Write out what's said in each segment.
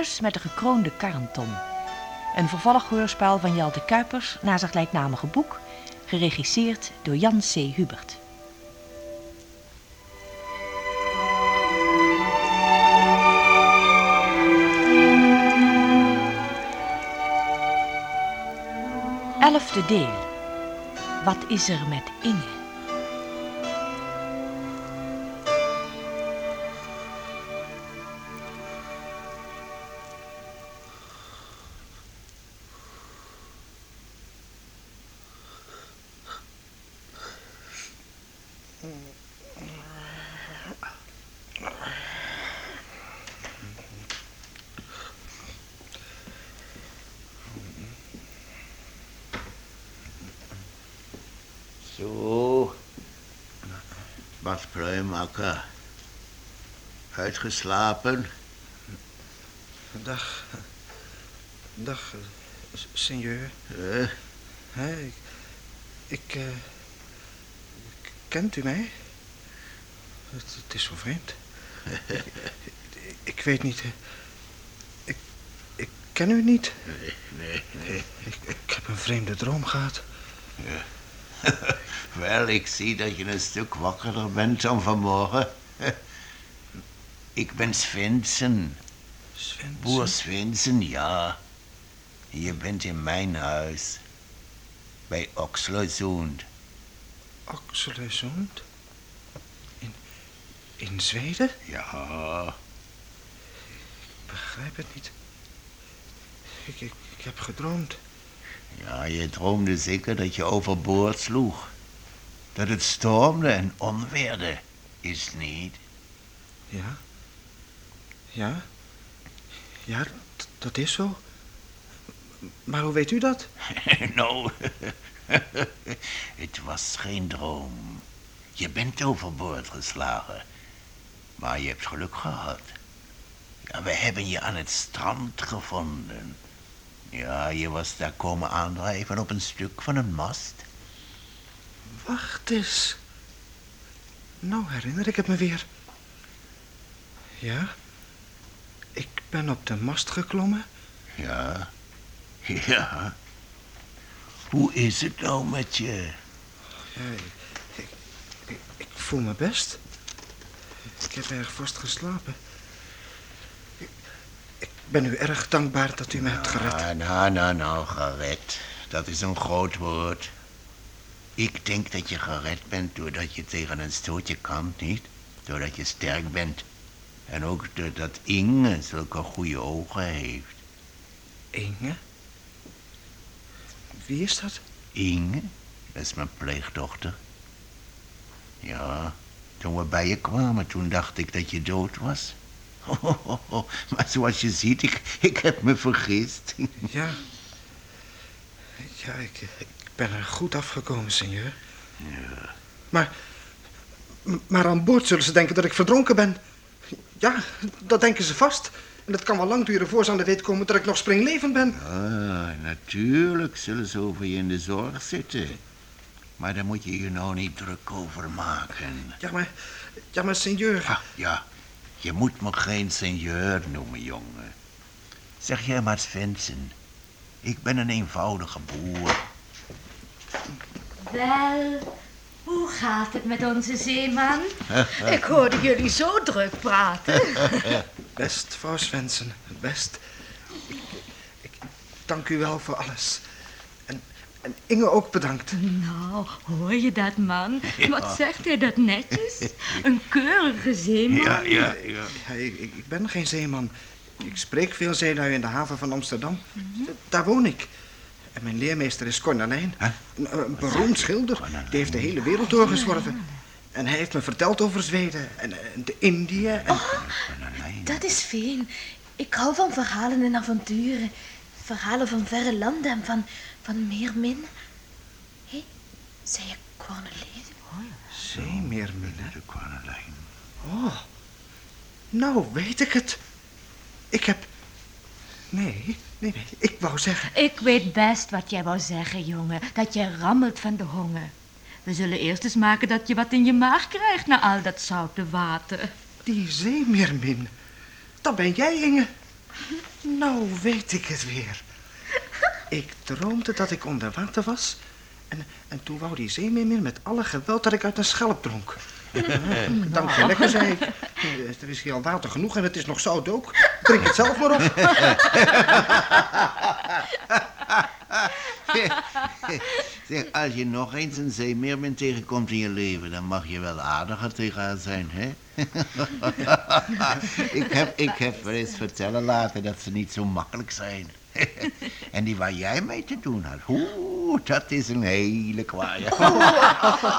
Met de gekroonde Karenton. Een vervolghoorspel van Jelte Kuipers naar zijn gelijknamige boek, geregisseerd door Jan C. Hubert. Elfde deel. Wat is er met Inge? Wat pluimakker. Uitgeslapen? Dag. Dag, eh, seigneur. Ik... Ik, eh, k- Kent u mij? Het, het is zo vreemd. ik, ik- ik weet niet... eh, Ik... Ik ken u niet. Nee, nee, nee. Ik, ik heb een vreemde droom gehad. Wel, ik zie dat je een stuk wakkerder bent dan vanmorgen. Ik ben Svensen. Sven. Boer Svensen, ja. Je bent in mijn huis. Bij Oxlösund. Oxelösund? In... In Zweden? Ja, Begrijp het niet. Ik, ik, ik heb gedroomd. ja, je droomde zeker dat je overboord sloeg. Dat het stormde en onweerde, is niet? Ja? Ja? Ja, dat is zo. Maar hoe weet u dat? nou, het was geen droom. Je bent overboord geslagen. Maar je hebt geluk gehad. Ja, we hebben je aan het strand gevonden. Ja, je was daar komen aandrijven op een stuk van een mast. Wacht eens. Nou herinner ik het me weer. Ja? Ik ben op de mast geklommen. Ja, ja. Hoe is het nou met je? Ja, ik, ik, ik voel me best. Ik heb erg vast geslapen. Ik, ik ben u erg dankbaar dat u me hebt gered. Ah, nou, nou, nou, gered. Dat is een groot woord. Ik denk dat je gered bent doordat je tegen een stootje kan, niet? Doordat je sterk bent. En ook doordat Inge zulke goede ogen heeft. Inge? Wie is dat? Inge? Dat is mijn pleegdochter. Ja, toen we bij je kwamen, toen dacht ik dat je dood was. maar zoals je ziet, ik, ik heb me vergist. Ja. Ja, ik, ik ben er goed afgekomen, senor. Ja. Maar, maar aan boord zullen ze denken dat ik verdronken ben. Ja, dat denken ze vast. En het kan wel lang duren voor ze aan de weet komen dat ik nog springlevend ben. Ah, natuurlijk zullen ze over je in de zorg zitten. Maar daar moet je je nou niet druk over maken. Ja, maar, ja, maar senor. Ah, ja, je moet me geen seigneur noemen, jongen. Zeg jij maar Vincent. Ik ben een eenvoudige boer. Wel, hoe gaat het met onze zeeman? Ik hoorde jullie zo druk praten. Best, vrouw best. Ik, ik dank u wel voor alles. En, en Inge ook bedankt. Nou, hoor je dat, man? Wat zegt hij dat netjes? Een keurige zeeman. Ja, ja, ja. Ja, ik, ik ik ben geen zeeman. Ik spreek veel zeelui in de haven van Amsterdam. Daar woon ik. En mijn leermeester is Cornelijn. Huh? Een, een beroemd schilder. Cornelijn. Die heeft de hele wereld doorgezworven. En hij heeft me verteld over Zweden en, en de Indië. En... Cornelijn. Dat is fijn. Ik hou van verhalen en avonturen. Verhalen van verre landen en van, van meermin. Hé, hey, zei je Cornelis? Zeemeerminnen. De Cornelijn. Oh, nou weet ik het. Ik heb... Nee, nee, nee, ik wou zeggen... Ik weet best wat jij wou zeggen, jongen. Dat je rammelt van de honger. We zullen eerst eens maken dat je wat in je maag krijgt na al dat zoute water. Die zeemeermin. Dat ben jij, Inge. Nou weet ik het weer. Ik droomde dat ik onder water was. En, en toen wou die zeemeermin met alle geweld dat ik uit een schelp dronk. Dank je lekker, zei ik. Er is hier al water genoeg en het is nog zout ook. Drink het zelf maar op. Als je nog eens een zeemeermin tegenkomt in je leven, dan mag je wel aardiger tegen haar zijn, hè? ik, heb, ik heb wel eens vertellen laten dat ze niet zo makkelijk zijn. en die waar jij mee te doen had, dat is een hele kwaaie.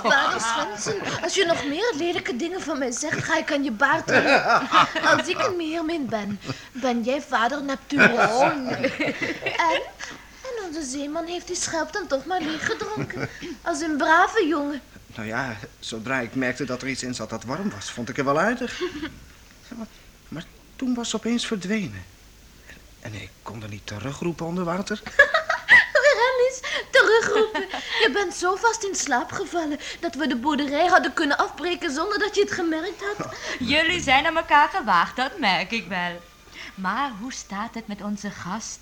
Vader Swensen, als je nog meer lelijke dingen van mij zegt, ga ik aan je baard trekken. Als ik een meermin ben, ben jij vader Neptunus. En? En onze zeeman heeft die schelp dan toch maar leeggedronken. Als een brave jongen. Nou ja, zodra ik merkte dat er iets in zat dat warm was, vond ik het wel aardig. Maar, maar toen was ze opeens verdwenen. En, en ik kon er niet terugroepen onder water. Terugroepen. Je bent zo vast in slaap gevallen dat we de boerderij hadden kunnen afbreken zonder dat je het gemerkt had. Jullie zijn aan elkaar gewaagd, dat merk ik wel. Maar hoe staat het met onze gast?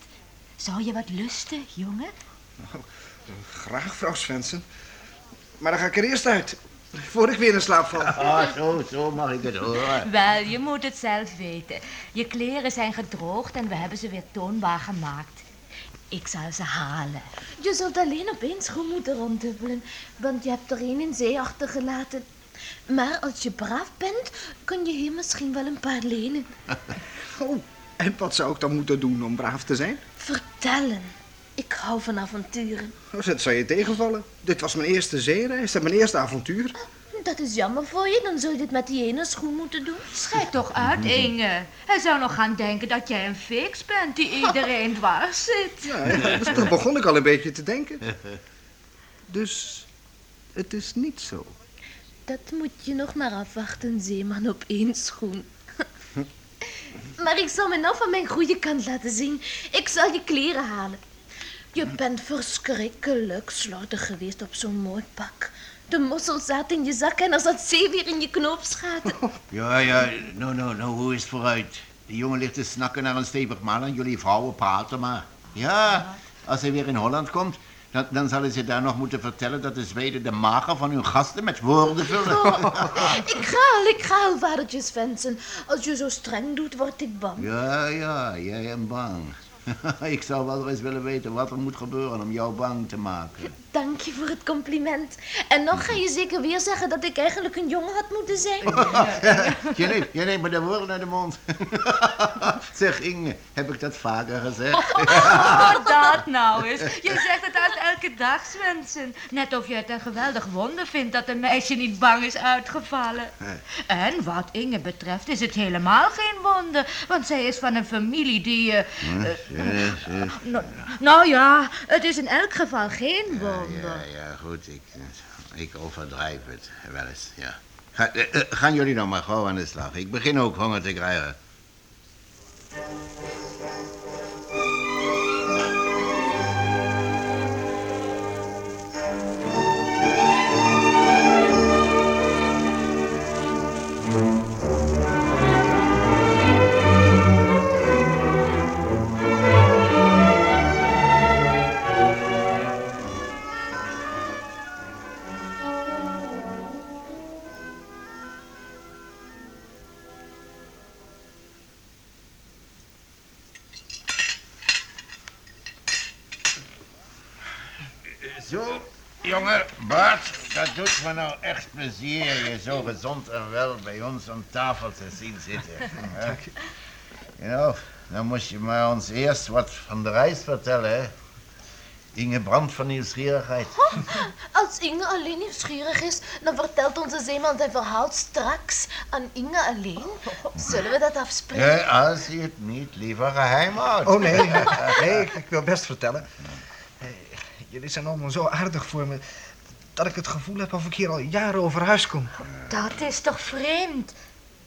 Zou je wat lusten, jongen? Graag, vrouw Svensson. Maar dan ga ik er eerst uit. Voor ik weer in slaap val. Ah, zo, zo mag ik het horen. Wel, je moet het zelf weten. Je kleren zijn gedroogd en we hebben ze weer toonbaar gemaakt. Ik zal ze halen. Je zult alleen op één schoen moeten ronddubbelen, want je hebt er één in zee achtergelaten. Maar als je braaf bent, kun je hier misschien wel een paar lenen. Oh, en wat zou ik dan moeten doen om braaf te zijn? Vertellen. Ik hou van avonturen. Oh, dat zou je tegenvallen. Dit was mijn eerste zeereis en mijn eerste avontuur. Dat is jammer voor je, dan zul je dit met die ene schoen moeten doen. Schijt toch uit, Inge. Hij zou nog gaan denken dat jij een fix bent die iedereen dwars zit. Ja, dus daar begon ik al een beetje te denken. Dus het is niet zo. Dat moet je nog maar afwachten, zeeman op één schoen. Maar ik zal me nou van mijn goede kant laten zien. Ik zal je kleren halen. Je bent verschrikkelijk slordig geweest op zo'n mooi pak. De mossel zat in je zak en er zat zeewier in je knoopsgaten. Ja, ja, nou, nou, nou, hoe is het vooruit? Die jongen ligt te snakken naar een stevig man en jullie vrouwen praten maar. Ja, als hij weer in Holland komt, dan, dan zal hij ze daar nog moeten vertellen dat de Zweden de magen van hun gasten met woorden vullen. Ik ga al, ik ga al, vadertje Svensson. Als je zo streng doet, word ik bang. Ja, ja, jij bent bang. Ik zou wel eens willen weten wat er moet gebeuren om jou bang te maken. Dank je voor het compliment. En nog ga je zeker weer zeggen dat ik eigenlijk een jongen had moeten zijn. Je neemt, je neemt me de woorden uit de mond. Zeg Inge, heb ik dat vaker gezegd? Hoor dat nou eens. Je zegt het uit elke dag, Swensen. Net of je het een geweldig wonder vindt dat een meisje niet bang is uitgevallen. En wat Inge betreft is het helemaal geen wonder. Want zij is van een familie die... eh, Ja, ja, nou, nou ja, het is in elk geval geen wonder. ja, ja, goed. Ik, ik overdrijf het wel eens, ja. Ga, eh, eh, gaan jullie nou maar gauw aan de slag. Ik begin ook honger te krijgen. Doet me nou echt plezier je zo gezond en wel bij ons aan tafel te zien zitten. hè. Nou, dan moest je maar ons eerst wat van de reis vertellen, hè. Inge brandt van nieuwsgierigheid. Als Inge alleen nieuwsgierig is, dan vertelt onze zeeman zijn verhaal straks aan Inge alleen. Zullen we dat afspreken? Ja, als je het niet liever geheim houdt. Oh nee, nee ik, ik wil best vertellen. Eh, Jullie zijn allemaal zo aardig voor me dat ik het gevoel heb of ik hier al jaren over huis kom. Dat is toch vreemd?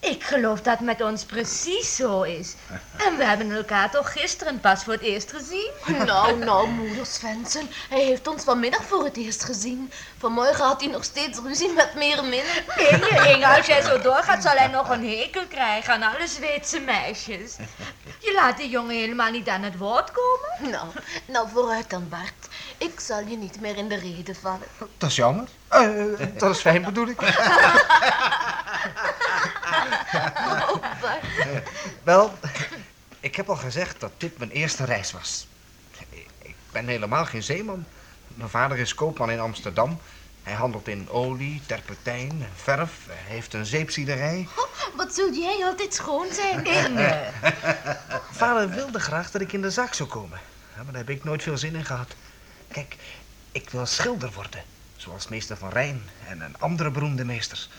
Ik geloof dat het met ons precies zo is. En we hebben elkaar toch gisteren pas voor het eerst gezien? Nou, nou, moeder Svensson. Hij heeft ons vanmiddag voor het eerst gezien. Vanmorgen had hij nog steeds ruzie met meer minnen. Inge, Inge, als jij zo doorgaat zal hij nog een hekel krijgen aan alle Zweedse meisjes. Je laat die jongen helemaal niet aan het woord komen. Nou, nou vooruit dan, Bart. Ik zal je niet meer in de reden vallen. Dat is jammer. Eh, dat is fijn, bedoel ik. Wel, ik heb al gezegd dat dit mijn eerste reis was. Ik ben helemaal geen zeeman. Mijn vader is koopman in Amsterdam. Hij handelt in olie, terpentijn, verf. Hij heeft een zeepziederij. Oh, wat zul jij altijd schoon zijn? Inge. Vader wilde graag dat ik in de zaak zou komen. Ja, maar daar heb ik nooit veel zin in gehad. Kijk, ik wil schilder worden. Zoals meester van Rijn en een andere beroemde meesters.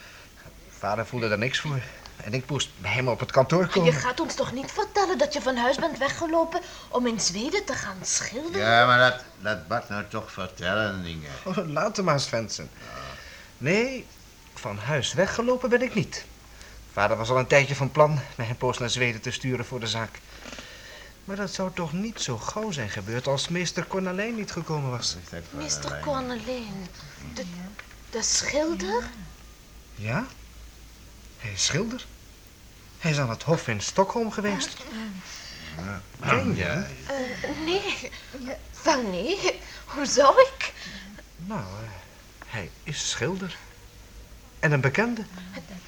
Vader voelde daar niks voor. En ik moest bij hem op het kantoor Je komen. gaat ons toch niet vertellen dat je van huis bent weggelopen om in Zweden te gaan schilderen? Ja, maar dat, dat Bart nou toch vertellen, dingen. Oh, laat hem maar, Svensson. Nee, van huis weggelopen ben ik niet. Vader was al een tijdje van plan mij een poos naar Zweden te sturen voor de zaak. Maar dat zou toch niet zo gauw zijn gebeurd als meester Cornelijn niet gekomen was. Meester Cornelijn, de, de schilder? Ja? Hij is schilder. Hij is aan het hof in Stockholm geweest. Ken je? Eh, nee, wel nee. Hoe zou ik? Nou, eh, hij is schilder. En een bekende.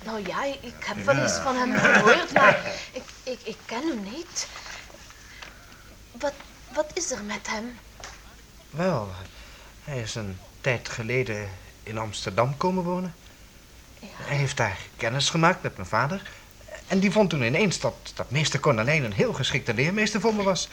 Nou ja, ik heb wel eens van hem gehoord, maar ik, ik, ik ken hem niet. Wat, wat is er met hem? Wel, hij is een tijd geleden in Amsterdam komen wonen. Hij heeft daar kennis gemaakt met mijn vader. En die vond toen ineens dat, dat meester Cornelijn een heel geschikte leermeester voor me was.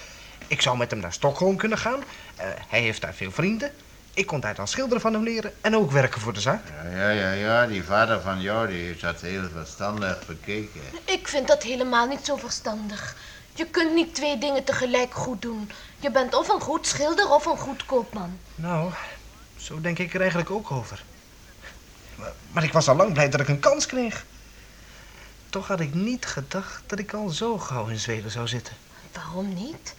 Ik zou met hem naar Stockholm kunnen gaan. Eh, hij heeft daar veel vrienden. Ik kon daar dan schilderen van hem leren en ook werken voor de zaak. Ja, ja, ja, ja, die vader van jou die heeft dat heel verstandig bekeken. Ik vind dat helemaal niet zo verstandig. Je kunt niet twee dingen tegelijk goed doen. Je bent of een goed schilder of een goed koopman. Nou, zo denk ik er eigenlijk ook over. Maar, ik was al lang blij dat ik een kans kreeg. Toch had ik niet gedacht dat ik al zo gauw in Zweden zou zitten. Waarom niet?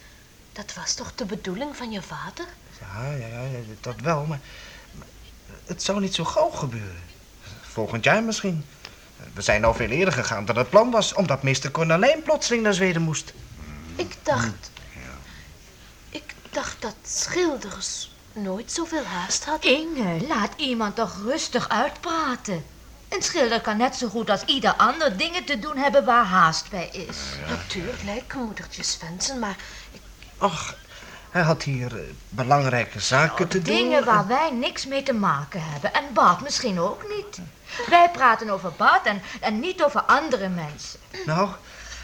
Dat was toch de bedoeling van je vader? Ja, ja, ja, ja, dat wel, maar, maar het zou niet zo gauw gebeuren. Volgend jaar misschien. We zijn al veel eerder gegaan dan het plan was, omdat meester Cornelijn plotseling naar Zweden moest. Ik dacht... Ik dacht dat schilders nooit zoveel haast hadden. Inge, laat iemand toch rustig uitpraten. Een schilder kan net zo goed als ieder ander dingen te doen hebben waar haast bij is. Natuurlijk, moedertje Svensson, maar Ach, hij had hier eh, belangrijke zaken te doen. Dingen waar wij niks mee te maken hebben. En Bart misschien ook niet. Wij praten over Bart en, en niet over andere mensen. Nou,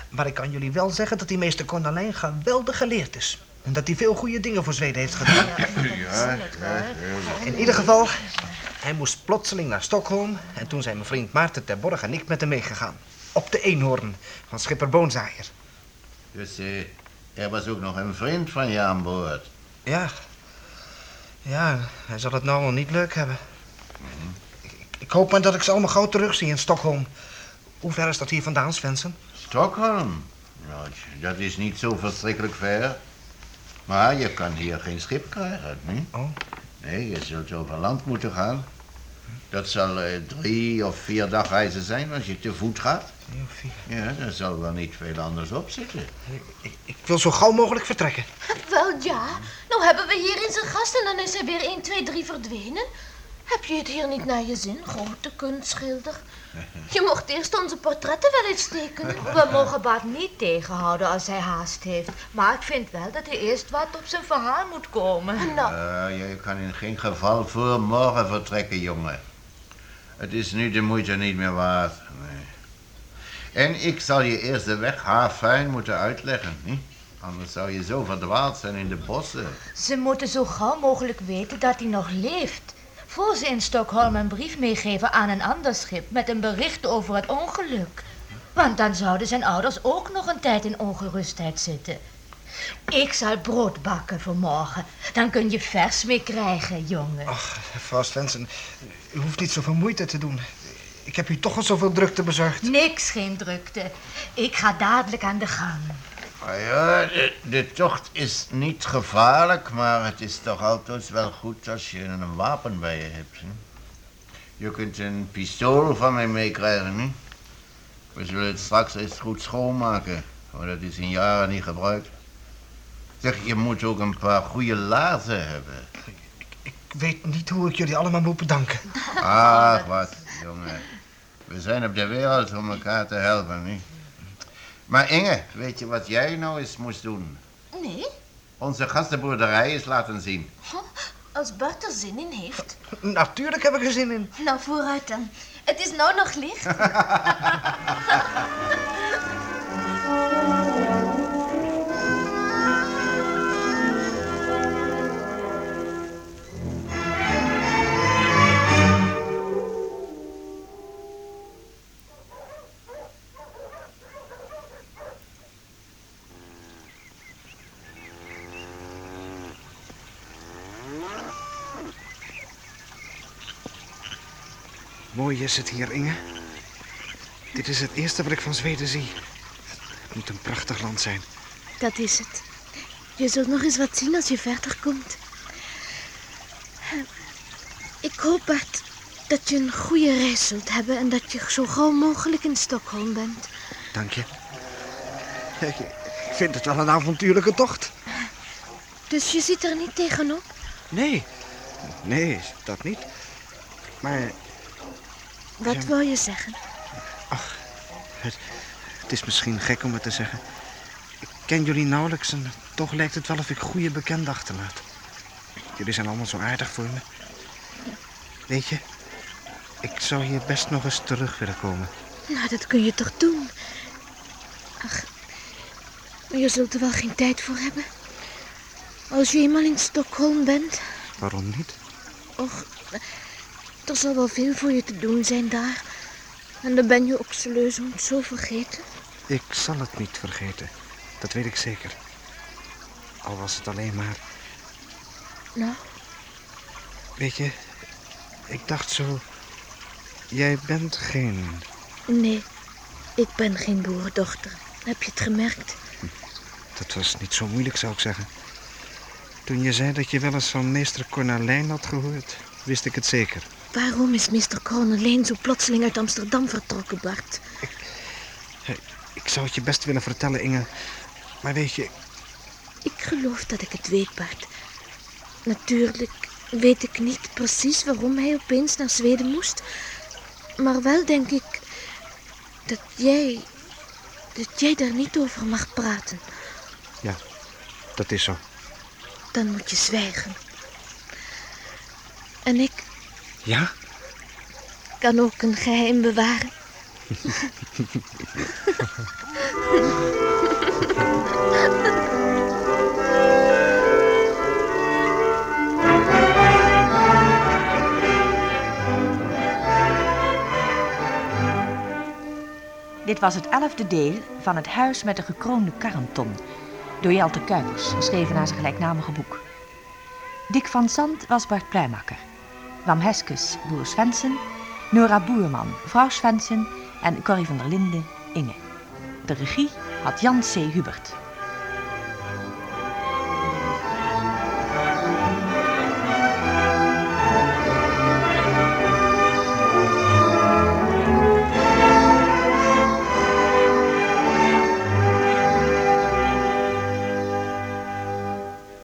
maar ik kan jullie wel zeggen dat die meester Cornelijn geweldig geleerd is. En dat hij veel goede dingen voor Zweden heeft gedaan. Ja, In ieder geval, hij moest plotseling naar Stockholm. En toen zijn mijn vriend Maarten ter Borg en ik met hem meegegaan. Op de eenhoorn van schipper Boonzaaier. Dus eh, er was ook nog een vriend van je aan boord. Ja. Ja, hij zal het nou wel niet leuk hebben. Ik, ik hoop maar dat ik ze allemaal gauw terugzie in Stockholm. Hoe ver is dat hier vandaan, Svensson? Stockholm? Nou, dat is niet zo verschrikkelijk ver. Maar je kan hier geen schip krijgen, niet? Oh. Nee, je zult over land moeten gaan. Dat zal eh, drie of vier dagreizen zijn als je te voet gaat. Drie of vier. Ja, daar zal wel niet veel anders op zitten. Ik, ik, ik wil zo gauw mogelijk vertrekken. Wel ja, nou hebben we hier in zijn gast en dan is hij weer 1, 2, 3 verdwenen. Heb je het hier niet naar je zin, grote kunstschilder? Je mocht eerst onze portretten wel eens tekenen. We mogen Bart niet tegenhouden als hij haast heeft. Maar ik vind wel dat hij eerst wat op zijn verhaal moet komen. Nou, Eh, je kan in geen geval voor morgen vertrekken, jongen. Het is nu de moeite niet meer waard. Nee. En ik zal je eerst de weg haarfijn moeten uitleggen, niet? Anders zou je zo verdwaald zijn in de bossen. Ze moeten zo gauw mogelijk weten dat hij nog leeft. Voor ze in Stockholm een brief meegeven aan een ander schip met een bericht over het ongeluk. Want dan zouden zijn ouders ook nog een tijd in ongerustheid zitten. Ik zal brood bakken voor morgen. Dan kun je vers mee krijgen, jongen. Ach, mevrouw Svensson, u hoeft niet zoveel moeite te doen. Ik heb u toch al zoveel drukte bezorgd. Niks, geen drukte. Ik ga dadelijk aan de gang. Maar ja, de, de tocht is niet gevaarlijk, maar het is toch altijd wel goed als je een wapen bij je hebt. Hè? Je kunt een pistool van mij meekrijgen, hè? We zullen het straks eens goed schoonmaken, want dat is in jaren niet gebruikt. Zeg, je moet ook een paar goede laarzen hebben. Ik weet niet hoe ik jullie allemaal moet bedanken. Ach, wat, jongen. We zijn op de wereld om elkaar te helpen, hè? Maar Inge, weet je wat jij nou eens moest doen? Nee, Onze gastenboerderij is laten zien. als Bart er zin in heeft. Natuurlijk heb ik er zin in. Nou, vooruit dan. Het is nou nog licht. Mooi is het hier, Inge. Dit is het eerste wat ik van Zweden zie. Het moet een prachtig land zijn. Dat is het. Je zult nog eens wat zien als je verder komt. Ik hoop, Bart, dat je een goede reis zult hebben en dat je zo gauw mogelijk in Stockholm bent. Dank je. Ik vind het wel een avontuurlijke tocht. Dus je ziet er niet tegenop? Nee, nee, dat niet. Maar Wat Ja. wou je zeggen? het, het is misschien gek om het te zeggen. Ik ken jullie nauwelijks en toch lijkt het wel of ik goede bekenden achterlaat. Jullie zijn allemaal zo aardig voor me. Weet je, ik zou hier best nog eens terug willen komen. Nou, dat kun je toch doen? Ach, maar je zult er wel geen tijd voor hebben. Als je eenmaal in Stockholm bent, Waarom niet? och, er zal wel veel voor je te doen zijn daar. En dan ben je ook om het zo vergeten. Ik zal het niet vergeten. Dat weet ik zeker. Al was het alleen maar... Nou, Weet je, ik dacht zo... Jij bent geen... nee, ik ben geen boerendochter. Heb je het gemerkt? Dat was niet zo moeilijk, zou ik zeggen. Toen je zei dat je wel eens van meester Cornelijn had gehoord, wist ik het zeker. Waarom is Mr. Cornelijn zo plotseling uit Amsterdam vertrokken, Bart? Ik zou het je best willen vertellen, Inge. Maar weet je, Ik geloof dat ik het weet, Bart. Natuurlijk weet ik niet precies waarom hij opeens naar Zweden moest. Maar wel denk ik dat jij. dat jij daar niet over mag praten. dat is zo. Dan moet je zwijgen. En ik Ja? kan ook een geheim bewaren. Dit was het elfde deel van Het Huis met de gekroonde karrenton. Door Jelte Kuipers, geschreven naar zijn gelijknamige boek. Dick van Zandt was Bart Pluimakker. Wam Heskes, broer Svensen. Nora Boerman, vrouw Svensen. En Corrie van der Linden, Inge. De regie had Jan C. Hubert.